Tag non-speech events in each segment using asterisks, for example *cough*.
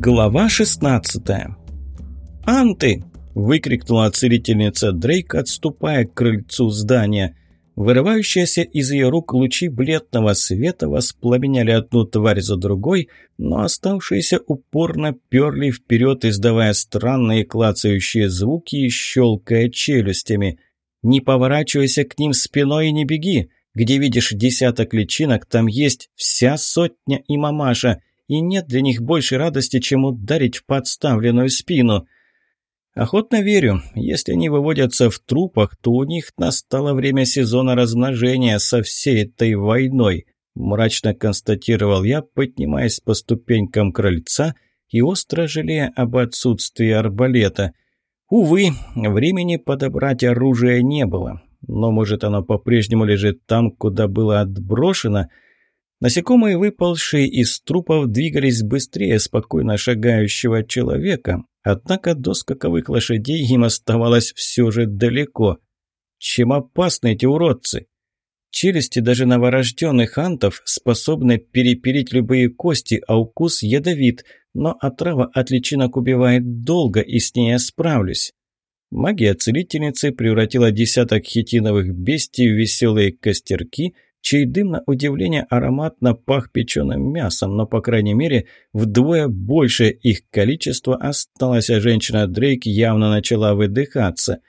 Глава 16 «Анты!» – выкрикнула целительница Дрейк, отступая к крыльцу здания. Вырывающиеся из ее рук лучи бледного света воспламеняли одну тварь за другой, но оставшиеся упорно перли вперед, издавая странные клацающие звуки и щелкая челюстями. «Не поворачивайся к ним спиной и не беги! Где видишь десяток личинок, там есть вся сотня и мамаша!» И нет для них больше радости, чем ударить в подставленную спину. Охотно верю, если они выводятся в трупах, то у них настало время сезона размножения со всей этой войной, мрачно констатировал я, поднимаясь по ступенькам крыльца и остро жалея об отсутствии арбалета. Увы, времени подобрать оружие не было, но, может, оно по-прежнему лежит там, куда было отброшено – Насекомые, выползшие из трупов, двигались быстрее спокойно шагающего человека, однако до скаковых лошадей им оставалось все же далеко. Чем опасны эти уродцы? Челюсти даже новорожденных антов способны перепилить любые кости, а укус ядовит, но отрава от личинок убивает долго, и с ней я справлюсь. Магия целительницы превратила десяток хитиновых бестий в веселые костерки – чей дым на удивление ароматно пах печеным мясом, но, по крайней мере, вдвое больше их количество осталось, а женщина Дрейк явно начала выдыхаться.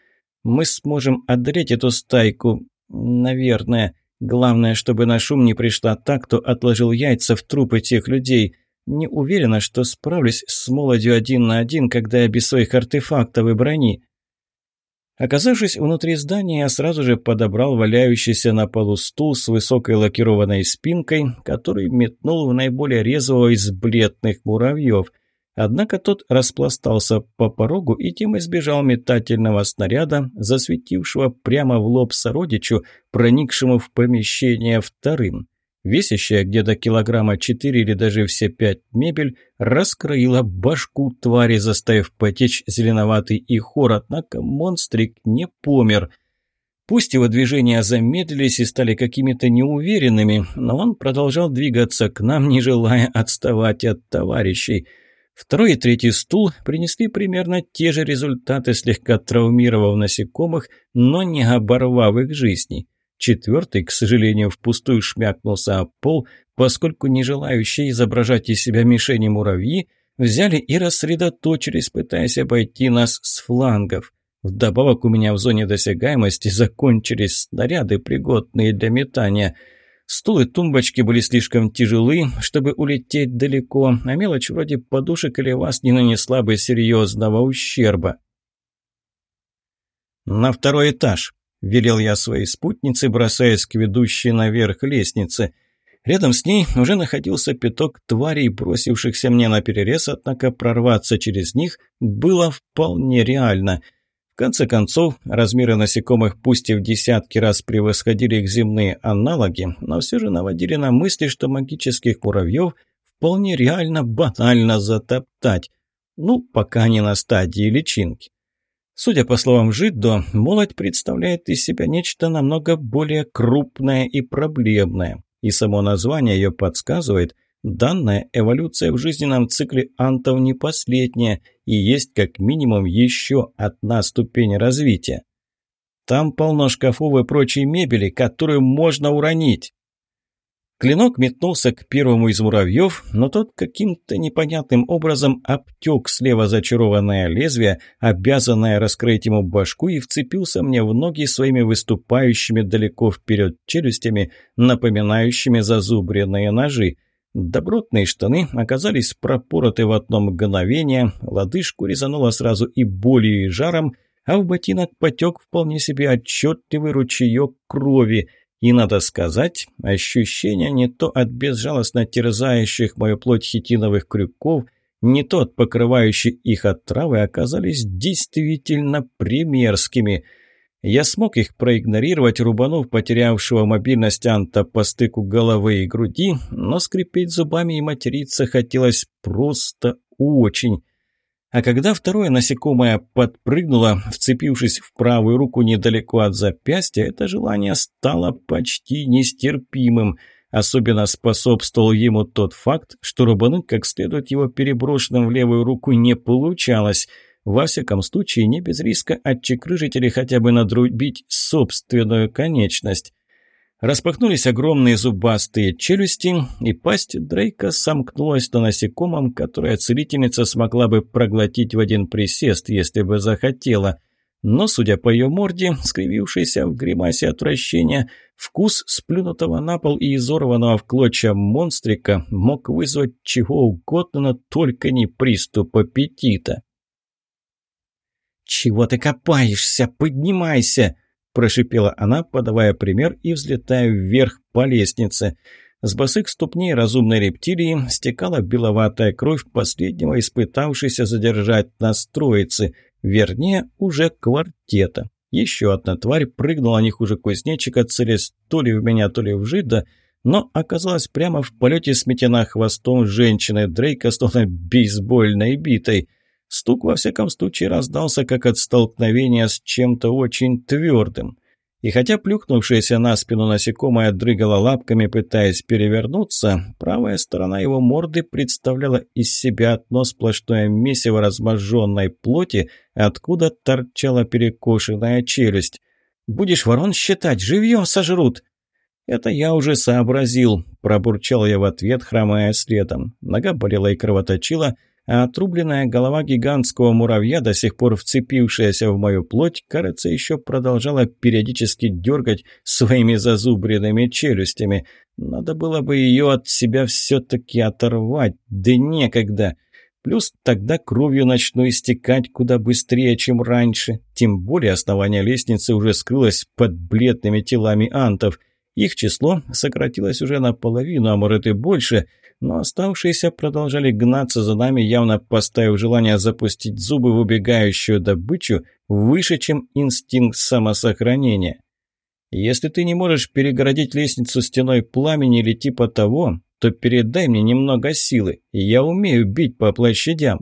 «Мы сможем одолеть эту стайку, наверное. Главное, чтобы на шум не пришла та, кто отложил яйца в трупы тех людей. Не уверена, что справлюсь с молодью один на один, когда я без своих артефактов и брони». Оказавшись внутри здания, я сразу же подобрал валяющийся на полу стул с высокой лакированной спинкой, который метнул в наиболее резвого из бледных муравьев. Однако тот распластался по порогу и тем избежал метательного снаряда, засветившего прямо в лоб сородичу, проникшему в помещение вторым. Весящая где-то килограмма четыре или даже все пять мебель раскроила башку твари, заставив потечь зеленоватый и хор, однако монстрик не помер. Пусть его движения замедлились и стали какими-то неуверенными, но он продолжал двигаться к нам, не желая отставать от товарищей. Второй и третий стул принесли примерно те же результаты, слегка травмировав насекомых, но не оборвав их жизни. Четвертый, к сожалению, впустую шмякнулся о пол, поскольку не желающие изображать из себя мишени муравьи взяли и рассредоточились, пытаясь обойти нас с флангов. Вдобавок у меня в зоне досягаемости закончились снаряды, пригодные для метания. Стул и тумбочки были слишком тяжелы, чтобы улететь далеко, а мелочь вроде подушек или вас не нанесла бы серьезного ущерба. «На второй этаж», – велел я своей спутнице, бросаясь к ведущей наверх лестнице. Рядом с ней уже находился пяток тварей, бросившихся мне на перерез, однако прорваться через них было вполне реально. В конце концов, размеры насекомых пусть и в десятки раз превосходили их земные аналоги, но все же наводили на мысли, что магических муравьев вполне реально банально затоптать. Ну, пока не на стадии личинки. Судя по словам Жиддо, молоть представляет из себя нечто намного более крупное и проблемное. И само название ее подсказывает, данная эволюция в жизненном цикле антов не последняя и есть как минимум еще одна ступень развития. Там полно шкафов и прочей мебели, которую можно уронить. Клинок метнулся к первому из муравьев, но тот каким-то непонятным образом обтек слева зачарованное лезвие, обязанное раскрыть ему башку, и вцепился мне в ноги своими выступающими далеко вперед челюстями, напоминающими зазубренные ножи. Добротные штаны оказались пропороты в одно мгновение, лодыжку резануло сразу и болью, и жаром, а в ботинок потек вполне себе отчетливый ручеек крови – и, надо сказать, ощущения не то от безжалостно терзающих мою плоть хитиновых крюков, не то от покрывающих их отравы оказались действительно примерскими. Я смог их проигнорировать, рубанув потерявшего мобильность Анта по стыку головы и груди, но скрипеть зубами и материться хотелось просто очень. А когда второе насекомое подпрыгнуло, вцепившись в правую руку недалеко от запястья, это желание стало почти нестерпимым. Особенно способствовал ему тот факт, что рубануть как следует его переброшенным в левую руку не получалось. Во всяком случае, не без риска отчекрыжить или хотя бы надрубить собственную конечность. Распахнулись огромные зубастые челюсти, и пасть Дрейка сомкнулась на насекомом, которое целительница смогла бы проглотить в один присест, если бы захотела. Но, судя по ее морде, скривившейся в гримасе отвращения, вкус сплюнутого на пол и изорванного в клочья монстрика мог вызвать чего угодно, но только не приступ аппетита. «Чего ты копаешься? Поднимайся!» – прошипела она, подавая пример и взлетая вверх по лестнице. С босых ступней разумной рептилии стекала беловатая кровь последнего испытавшейся задержать нас троицы, вернее, уже квартета. Еще одна тварь прыгнула не хуже кузнечика, целясь то ли в меня, то ли в жида, но оказалась прямо в полете сметена хвостом женщины Дрейка, словно бейсбольной битой – Стук, во всяком случае, раздался, как от столкновения с чем-то очень твердым. И хотя плюхнувшаяся на спину насекомое дрыгала лапками, пытаясь перевернуться, правая сторона его морды представляла из себя одно сплошное месиво разможженной плоти, откуда торчала перекошенная челюсть. «Будешь ворон считать, живьем сожрут!» «Это я уже сообразил», – пробурчал я в ответ, хромая следом. Нога болела и кровоточила – а отрубленная голова гигантского муравья, до сих пор вцепившаяся в мою плоть, кажется, еще продолжала периодически дергать своими зазубренными челюстями. Надо было бы ее от себя все-таки оторвать, да некогда. Плюс тогда кровью начну истекать куда быстрее, чем раньше. Тем более основание лестницы уже скрылось под бледными телами антов. Их число сократилось уже наполовину, а может и больше – но оставшиеся продолжали гнаться за нами, явно поставив желание запустить зубы в убегающую добычу выше, чем инстинкт самосохранения. Если ты не можешь перегородить лестницу стеной пламени или типа того, то передай мне немного силы, я умею бить по площадям.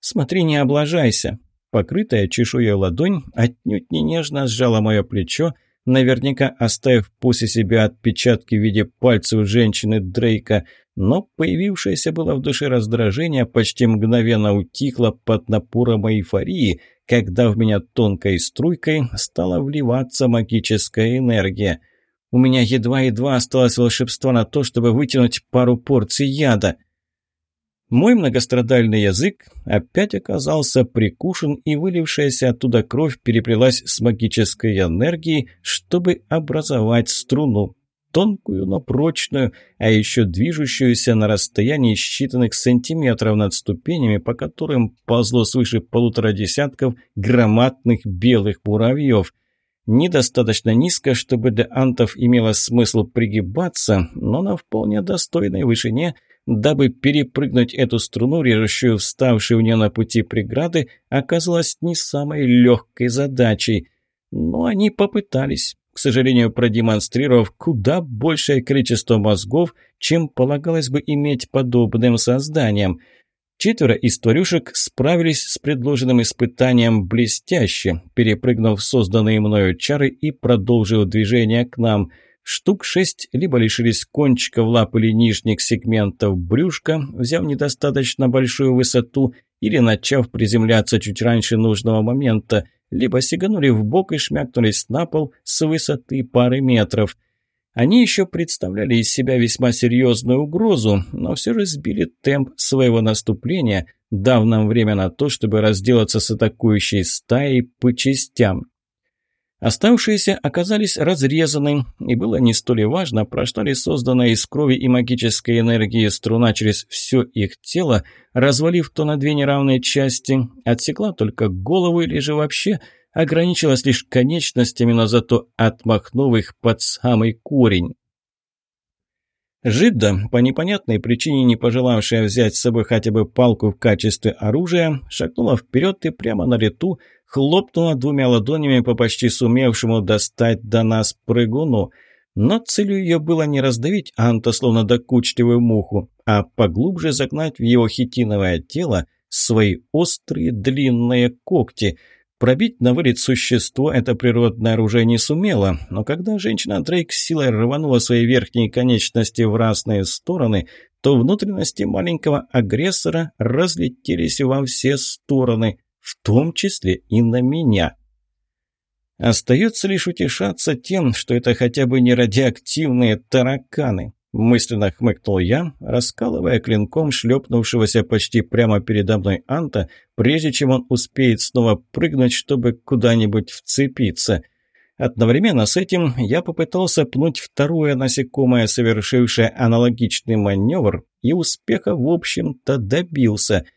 Смотри, не облажайся. Покрытая чешуей ладонь отнюдь не нежно сжала мое плечо, наверняка оставив после себя отпечатки в виде пальцев женщины Дрейка, но появившееся было в душе раздражение почти мгновенно утихло под напором эйфории, когда в меня тонкой струйкой стала вливаться магическая энергия. У меня едва-едва осталось волшебство на то, чтобы вытянуть пару порций яда. Мой многострадальный язык опять оказался прикушен, и вылившаяся оттуда кровь переплелась с магической энергией, чтобы образовать струну. Тонкую, но прочную, а еще движущуюся на расстоянии считанных сантиметров над ступенями, по которым ползло свыше полутора десятков громадных белых муравьев. Недостаточно низко, чтобы для антов имело смысл пригибаться, но на вполне достойной вышине – дабы перепрыгнуть эту струну, режущую вставшие у нее на пути преграды, оказалось не самой легкой задачей. Но они попытались, к сожалению, продемонстрировав куда большее количество мозгов, чем полагалось бы иметь подобным созданием. Четверо из тварюшек справились с предложенным испытанием блестяще, перепрыгнув созданные мною чары и продолжив движение к нам – Штук шесть либо лишились кончиков лап или нижних сегментов брюшка, взяв недостаточно большую высоту, или начав приземляться чуть раньше нужного момента, либо сиганули в бок и шмякнулись на пол с высоты пары метров. Они еще представляли из себя весьма серьезную угрозу, но все же сбили темп своего наступления, дав нам время на то, чтобы разделаться с атакующей стаей по частям. Оставшиеся оказались разрезаны, и было не столь важно, прошла ли созданная из крови и магической энергии струна через все их тело, развалив то на две неравные части, отсекла только голову или же вообще ограничилась лишь конечностями, но зато отмахнув их под самый корень. Жидда, по непонятной причине не пожелавшая взять с собой хотя бы палку в качестве оружия, шагнула вперед и прямо на лету хлопнула двумя ладонями по почти сумевшему достать до нас прыгуну. Но целью ее было не раздавить Анта словно докучливую муху, а поглубже загнать в его хитиновое тело свои острые длинные когти. Пробить на вылет существо это природное оружие не сумело, но когда женщина Дрейк с силой рванула свои верхние конечности в разные стороны, то внутренности маленького агрессора разлетелись во все стороны, в том числе и на меня. Остается лишь утешаться тем, что это хотя бы не радиоактивные тараканы. Мысленно хмыкнул я, раскалывая клинком шлепнувшегося почти прямо передо мной Анта, прежде чем он успеет снова прыгнуть, чтобы куда-нибудь вцепиться. Одновременно с этим я попытался пнуть второе насекомое, совершившее аналогичный маневр, и успеха, в общем-то, добился –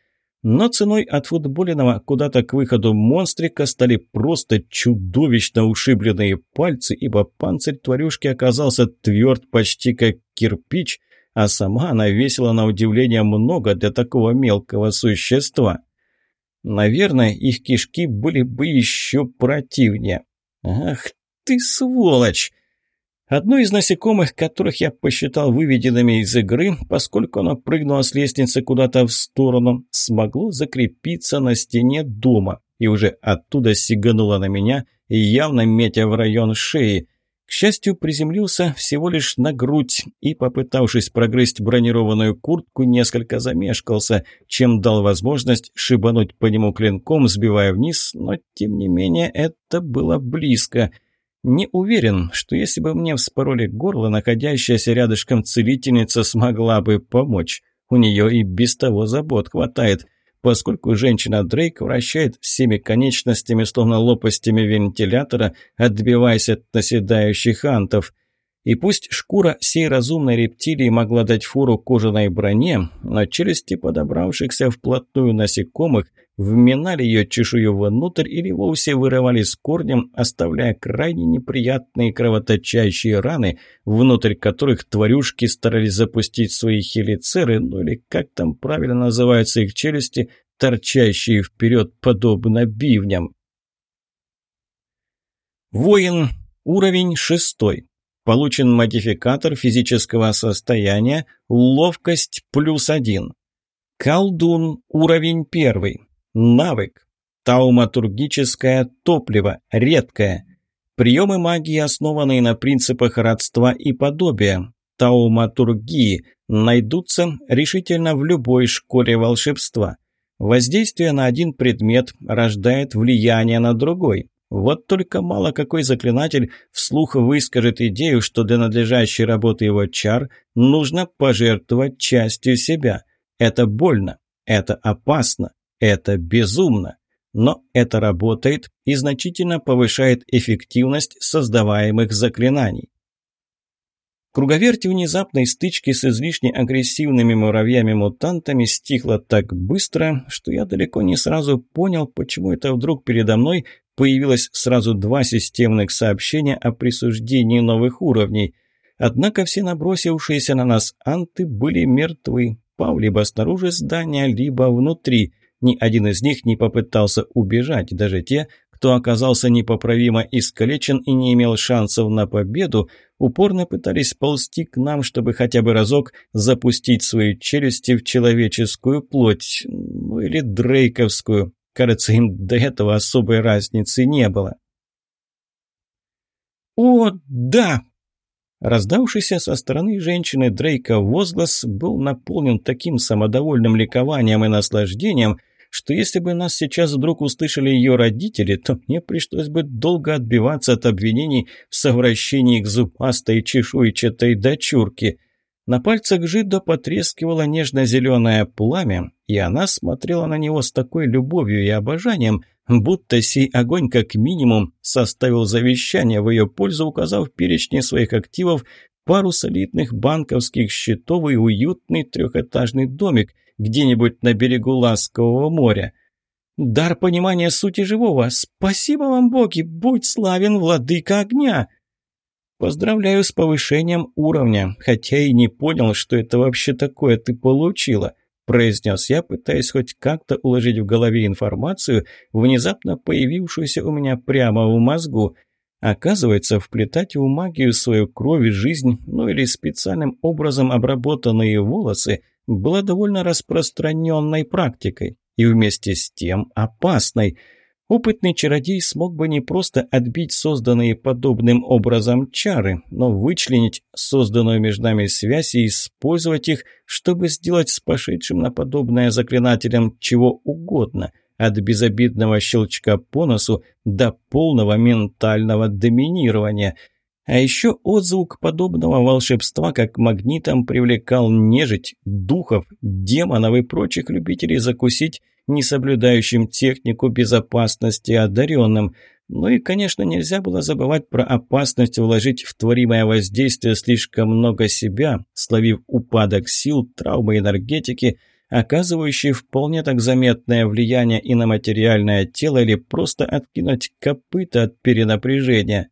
но ценой от футболиного куда-то к выходу монстрика стали просто чудовищно ушибленные пальцы, ибо панцирь тварюшки оказался тверд почти как кирпич, а сама она весила на удивление много для такого мелкого существа. Наверное, их кишки были бы еще противнее. «Ах ты сволочь!» Одно из насекомых, которых я посчитал выведенными из игры, поскольку оно прыгнуло с лестницы куда-то в сторону, смогло закрепиться на стене дома и уже оттуда сигануло на меня, явно метя в район шеи. К счастью, приземлился всего лишь на грудь и, попытавшись прогрызть бронированную куртку, несколько замешкался, чем дал возможность шибануть по нему клинком, сбивая вниз, но, тем не менее, это было близко – не уверен, что если бы мне вспороли горло, находящаяся рядышком целительница смогла бы помочь. У нее и без того забот хватает, поскольку женщина Дрейк вращает всеми конечностями, словно лопастями вентилятора, отбиваясь от наседающих антов – и пусть шкура сей разумной рептилии могла дать фору кожаной броне, но челюсти подобравшихся вплотную насекомых вминали ее чешую внутрь или вовсе вырывали с корнем, оставляя крайне неприятные кровоточащие раны, внутрь которых тварюшки старались запустить свои хелицеры, ну или как там правильно называются их челюсти, торчащие вперед подобно бивням. Воин, уровень шестой. Получен модификатор физического состояния «Ловкость плюс один». Колдун, уровень первый. Навык. Тауматургическое топливо, редкое. Приемы магии, основанные на принципах родства и подобия. Тауматургии найдутся решительно в любой школе волшебства. Воздействие на один предмет рождает влияние на другой. Вот только мало какой заклинатель вслух выскажет идею, что для надлежащей работы его чар нужно пожертвовать частью себя. Это больно, это опасно, это безумно. Но это работает и значительно повышает эффективность создаваемых заклинаний. Круговерть внезапной стычки с излишне агрессивными муравьями-мутантами стихла так быстро, что я далеко не сразу понял, почему это вдруг передо мной появилось сразу два системных сообщения о присуждении новых уровней. Однако все набросившиеся на нас анты были мертвы, пав либо снаружи здания, либо внутри. Ни один из них не попытался убежать, даже те, кто оказался непоправимо искалечен и не имел шансов на победу, упорно пытались ползти к нам, чтобы хотя бы разок запустить свои челюсти в человеческую плоть, ну или дрейковскую. Кажется, им до этого особой разницы не было. «О, да!» Раздавшийся со стороны женщины Дрейка возглас был наполнен таким самодовольным ликованием и наслаждением, что если бы нас сейчас вдруг услышали ее родители, то мне пришлось бы долго отбиваться от обвинений в совращении к зубастой чешуйчатой дочурке. На пальцах Жидо потрескивало нежно-зеленое пламя, и она смотрела на него с такой любовью и обожанием, будто сей огонь как минимум составил завещание в ее пользу, указав в перечне своих активов пару солидных банковских счетов и уютный трехэтажный домик – где-нибудь на берегу ласкового моря. Дар понимания сути живого. Спасибо вам, боги, будь славен, владыка огня. Поздравляю с повышением уровня, хотя и не понял, что это вообще такое ты получила, произнес я, пытаясь хоть как-то уложить в голове информацию, внезапно появившуюся у меня прямо в мозгу. Оказывается, вплетать в магию свою кровь, жизнь, ну или специальным образом обработанные волосы – была довольно распространенной практикой и вместе с тем опасной. Опытный чародей смог бы не просто отбить созданные подобным образом чары, но вычленить созданную между нами связь и использовать их, чтобы сделать с пошедшим на подобное заклинателем чего угодно, от безобидного щелчка по носу до полного ментального доминирования – а еще отзвук подобного волшебства как магнитом привлекал нежить, духов, демонов и прочих любителей закусить несоблюдающим технику безопасности одаренным. Ну и, конечно, нельзя было забывать про опасность вложить в творимое воздействие слишком много себя, словив упадок сил, травмы энергетики, оказывающие вполне так заметное влияние и на материальное тело или просто откинуть копыта от перенапряжения.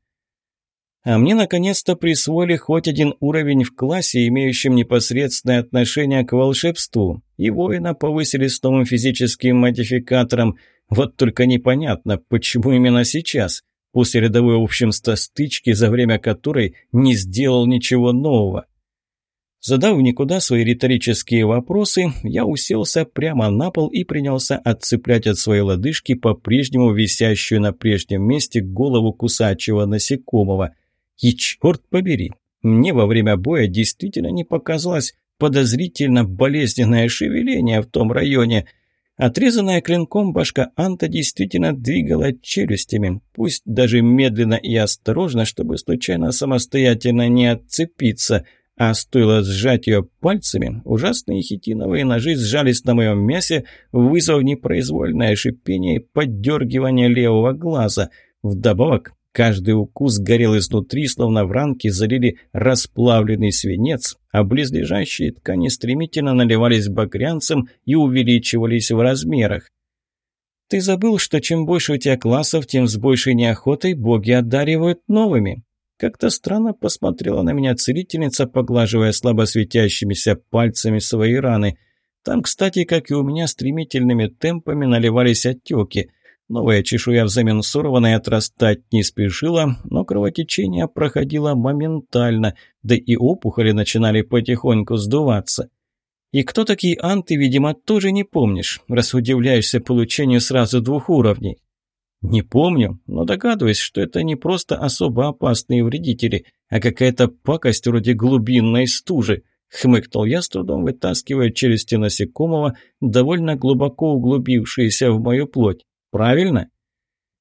А мне наконец-то присвоили хоть один уровень в классе, имеющем непосредственное отношение к волшебству. И воина повысили с новым физическим модификатором. Вот только непонятно, почему именно сейчас, после рядовой общемства стычки, за время которой не сделал ничего нового. Задав никуда свои риторические вопросы, я уселся прямо на пол и принялся отцеплять от своей лодыжки по-прежнему висящую на прежнем месте голову кусачего насекомого – и черт побери, мне во время боя действительно не показалось подозрительно болезненное шевеление в том районе. Отрезанная клинком башка Анта действительно двигала челюстями, пусть даже медленно и осторожно, чтобы случайно самостоятельно не отцепиться, а стоило сжать ее пальцами, ужасные хитиновые ножи сжались на моем мясе, вызвав непроизвольное шипение и поддергивание левого глаза. Вдобавок Каждый укус горел изнутри, словно в ранке залили расплавленный свинец, а близлежащие ткани стремительно наливались багрянцем и увеличивались в размерах. «Ты забыл, что чем больше у тебя классов, тем с большей неохотой боги одаривают новыми?» Как-то странно посмотрела на меня целительница, поглаживая слабо светящимися пальцами свои раны. Там, кстати, как и у меня, стремительными темпами наливались отеки – Новая чешуя взамен сорванной отрастать не спешила, но кровотечение проходило моментально, да и опухоли начинали потихоньку сдуваться. И кто такие анты, видимо, тоже не помнишь, раз удивляешься получению сразу двух уровней. Не помню, но догадываюсь, что это не просто особо опасные вредители, а какая-то пакость вроде глубинной стужи. Хмыкнул я, с трудом вытаскивая челюсти насекомого, довольно глубоко углубившиеся в мою плоть. Правильно?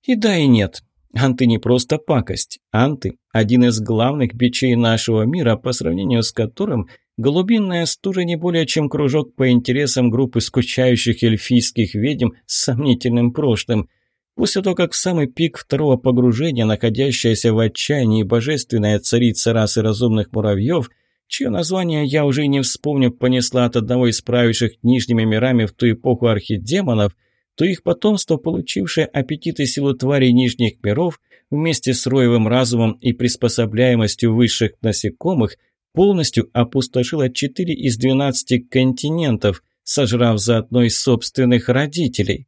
И да, и нет. Анты не просто пакость. Анты – один из главных бичей нашего мира, по сравнению с которым голубинная стужа не более чем кружок по интересам группы скучающих эльфийских ведьм с сомнительным прошлым. После того, как в самый пик второго погружения, находящаяся в отчаянии божественная царица расы разумных муравьев, чье название я уже не вспомню, понесла от одного из правивших нижними мирами в ту эпоху архидемонов – то их потомство, получившее аппетиты силу тварей нижних миров, вместе с роевым разумом и приспособляемостью высших насекомых, полностью опустошило 4 из 12 континентов, сожрав заодно и собственных родителей.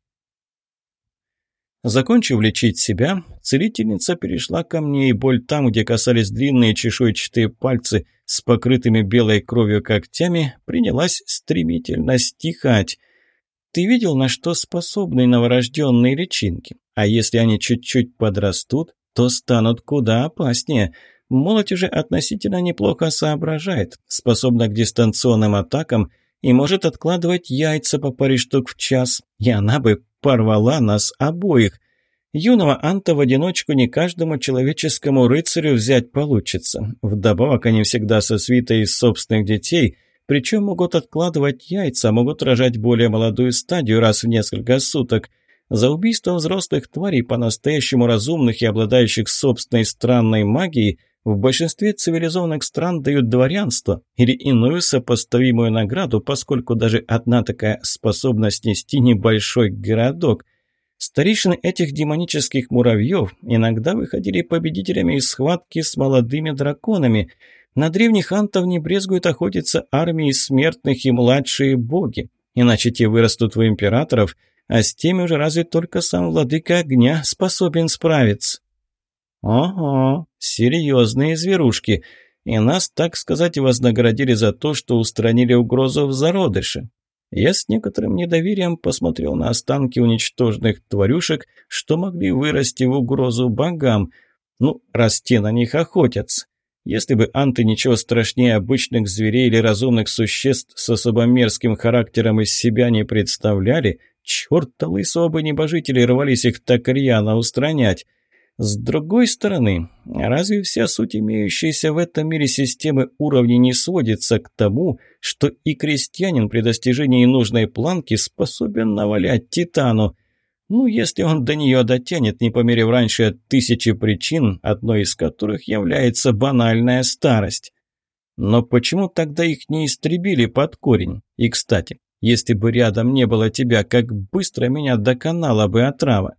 Закончив лечить себя, целительница перешла ко мне, и боль там, где касались длинные чешуйчатые пальцы с покрытыми белой кровью когтями, принялась стремительно стихать. Ты видел, на что способны новорожденные личинки? А если они чуть-чуть подрастут, то станут куда опаснее. Молодь уже относительно неплохо соображает, способна к дистанционным атакам и может откладывать яйца по паре штук в час, и она бы порвала нас обоих. Юного Анта в одиночку не каждому человеческому рыцарю взять получится. Вдобавок они всегда со свитой из собственных детей – причем могут откладывать яйца, могут рожать более молодую стадию раз в несколько суток. За убийство взрослых тварей, по-настоящему разумных и обладающих собственной странной магией, в большинстве цивилизованных стран дают дворянство или иную сопоставимую награду, поскольку даже одна такая способна снести небольшой городок. Старейшины этих демонических муравьев иногда выходили победителями из схватки с молодыми драконами – на древних антов не брезгуют охотиться армии смертных и младшие боги, иначе те вырастут в императоров, а с теми уже разве только сам владыка огня способен справиться. Ого, серьезные зверушки. И нас, так сказать, вознаградили за то, что устранили угрозу в зародыше. Я с некоторым недоверием посмотрел на останки уничтоженных тварюшек, что могли вырасти в угрозу богам. Ну, раз те на них охотятся. Если бы анты ничего страшнее обычных зверей или разумных существ с особо мерзким характером из себя не представляли, черта лысого бы небожители рвались их так рьяно устранять. С другой стороны, разве вся суть имеющейся в этом мире системы уровней не сводится к тому, что и крестьянин при достижении нужной планки способен навалять Титану? Ну, если он до нее дотянет, не померив раньше тысячи причин, одной из которых является банальная старость. Но почему тогда их не истребили под корень? И, кстати, если бы рядом не было тебя, как быстро меня доконала бы отрава?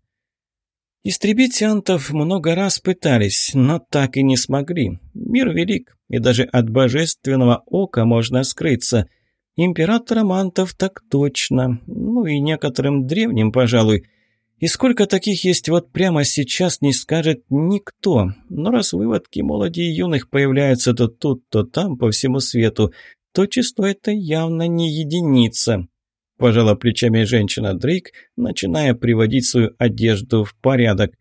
Истребить антов много раз пытались, но так и не смогли. Мир велик, и даже от божественного ока можно скрыться. Императорам антов так точно, ну и некоторым древним, пожалуй. И сколько таких есть вот прямо сейчас, не скажет никто. Но раз выводки молоди и юных появляются то тут, то там, по всему свету, то число это явно не единица. Пожала плечами женщина Дрейк, начиная приводить свою одежду в порядок.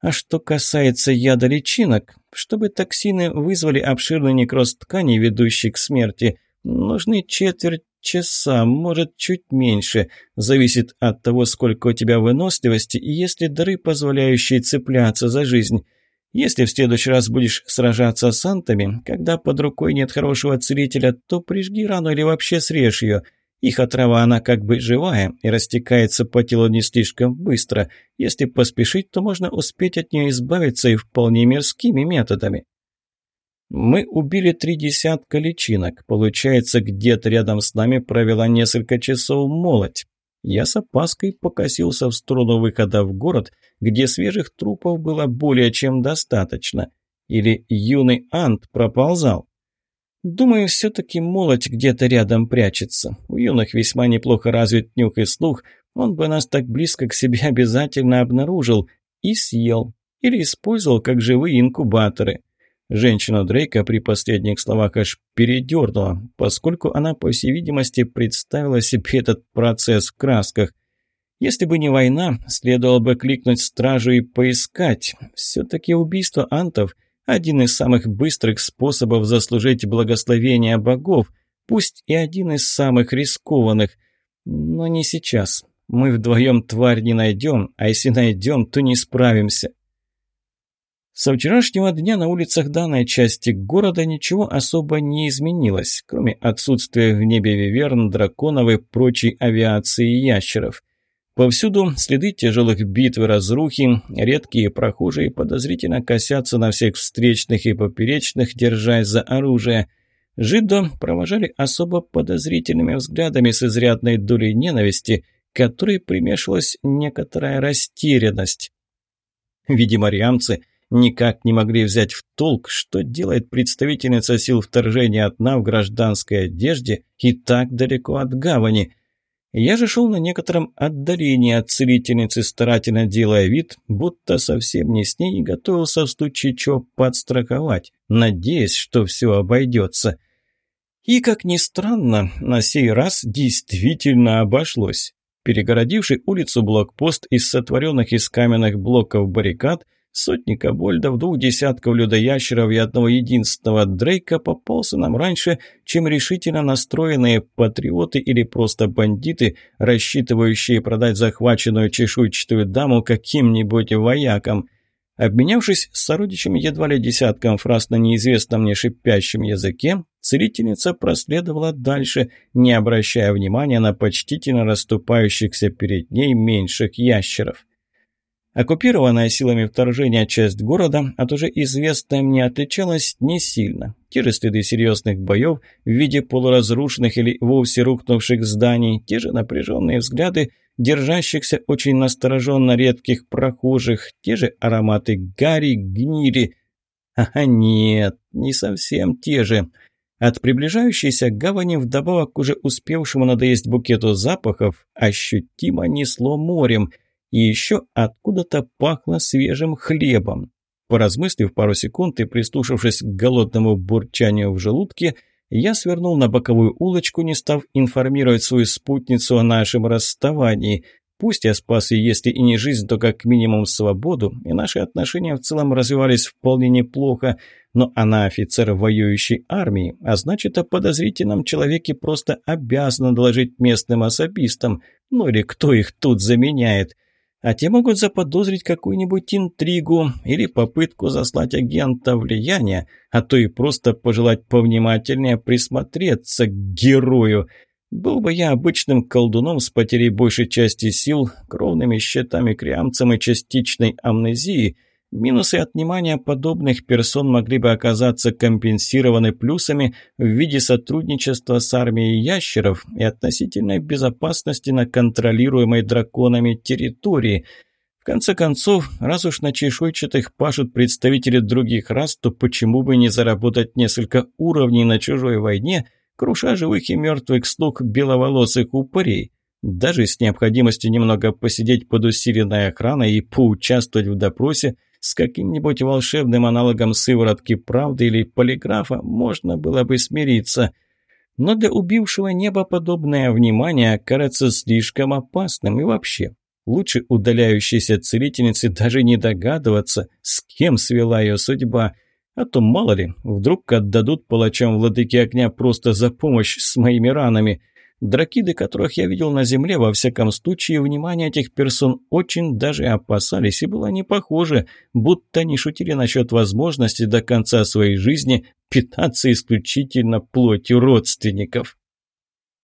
А что касается яда личинок, чтобы токсины вызвали обширный некроз тканей, ведущий к смерти, нужны четверть часа, может, чуть меньше. Зависит от того, сколько у тебя выносливости и есть ли дары, позволяющие цепляться за жизнь. Если в следующий раз будешь сражаться с антами, когда под рукой нет хорошего целителя, то прижги рану или вообще срежь ее – их отрава, она как бы живая и растекается по телу не слишком быстро. Если поспешить, то можно успеть от нее избавиться и вполне мирскими методами. Мы убили три десятка личинок. Получается, где-то рядом с нами провела несколько часов молоть. Я с опаской покосился в сторону выхода в город, где свежих трупов было более чем достаточно. Или юный Ант проползал. Думаю, все-таки молоть где-то рядом прячется. У юных весьма неплохо развит нюх и слух. Он бы нас так близко к себе *laughs* обязательно обнаружил и съел. Или использовал как живые инкубаторы. Женщина Дрейка при последних словах аж передернула, поскольку она, по всей видимости, представила себе этот процесс в красках. Если бы не война, следовало бы кликнуть стражу и поискать. Все-таки убийство антов – один из самых быстрых способов заслужить благословение богов, пусть и один из самых рискованных. Но не сейчас. Мы вдвоем тварь не найдем, а если найдем, то не справимся. Со вчерашнего дня на улицах данной части города ничего особо не изменилось, кроме отсутствия в небе виверн, драконов и прочей авиации ящеров. Повсюду следы тяжелых битв и разрухи, редкие прохожие подозрительно косятся на всех встречных и поперечных, держась за оружие. Жидо провожали особо подозрительными взглядами с изрядной долей ненависти, которой примешивалась некоторая растерянность. Видимо, риамцы никак не могли взять в толк, что делает представительница сил вторжения одна в гражданской одежде и так далеко от гавани – я же шел на некотором отдалении от целительницы, старательно делая вид, будто совсем не с ней и готовился в случае чего подстраховать, надеясь, что все обойдется. И, как ни странно, на сей раз действительно обошлось. Перегородивший улицу блокпост из сотворенных из каменных блоков баррикад – Сотни кобольдов, двух десятков людоящеров и одного единственного Дрейка попался нам раньше, чем решительно настроенные патриоты или просто бандиты, рассчитывающие продать захваченную чешуйчатую даму каким-нибудь воякам. Обменявшись с сородичами едва ли десятком фраз на неизвестном мне шипящем языке, целительница проследовала дальше, не обращая внимания на почтительно расступающихся перед ней меньших ящеров. Оккупированная силами вторжения часть города от уже известной мне отличалась не сильно. Те же следы серьезных боев в виде полуразрушенных или вовсе рухнувших зданий, те же напряженные взгляды держащихся очень настороженно редких прохожих, те же ароматы гари, гнили. А нет, не совсем те же. От приближающейся гавани вдобавок к уже успевшему надоесть букету запахов ощутимо несло морем – и еще откуда-то пахло свежим хлебом. Поразмыслив пару секунд и прислушавшись к голодному бурчанию в желудке, я свернул на боковую улочку, не став информировать свою спутницу о нашем расставании. Пусть я спас ей, если и не жизнь, то как минимум свободу, и наши отношения в целом развивались вполне неплохо, но она офицер воюющей армии, а значит, о подозрительном человеке просто обязана доложить местным особистам, ну или кто их тут заменяет. А те могут заподозрить какую-нибудь интригу или попытку заслать агента влияния, а то и просто пожелать повнимательнее присмотреться к герою – был бы я обычным колдуном с потерей большей части сил, кровными щитами, криамцем и частичной амнезией, минусы от внимания подобных персон могли бы оказаться компенсированы плюсами в виде сотрудничества с армией ящеров и относительной безопасности на контролируемой драконами территории – в конце концов, раз уж на чешуйчатых пашут представители других рас, то почему бы не заработать несколько уровней на чужой войне – круша живых и мертвых слуг беловолосых упырей. Даже с необходимостью немного посидеть под усиленной охраной и поучаствовать в допросе с каким-нибудь волшебным аналогом сыворотки правды или полиграфа можно было бы смириться. Но для убившего неба подобное внимание кажется слишком опасным и вообще. Лучше удаляющейся целительнице даже не догадываться, с кем свела ее судьба – а то, мало ли, вдруг отдадут палачам владыки огня просто за помощь с моими ранами. Дракиды, которых я видел на земле, во всяком случае, внимание этих персон очень даже опасались, и было не похоже, будто не шутили насчет возможности до конца своей жизни питаться исключительно плотью родственников.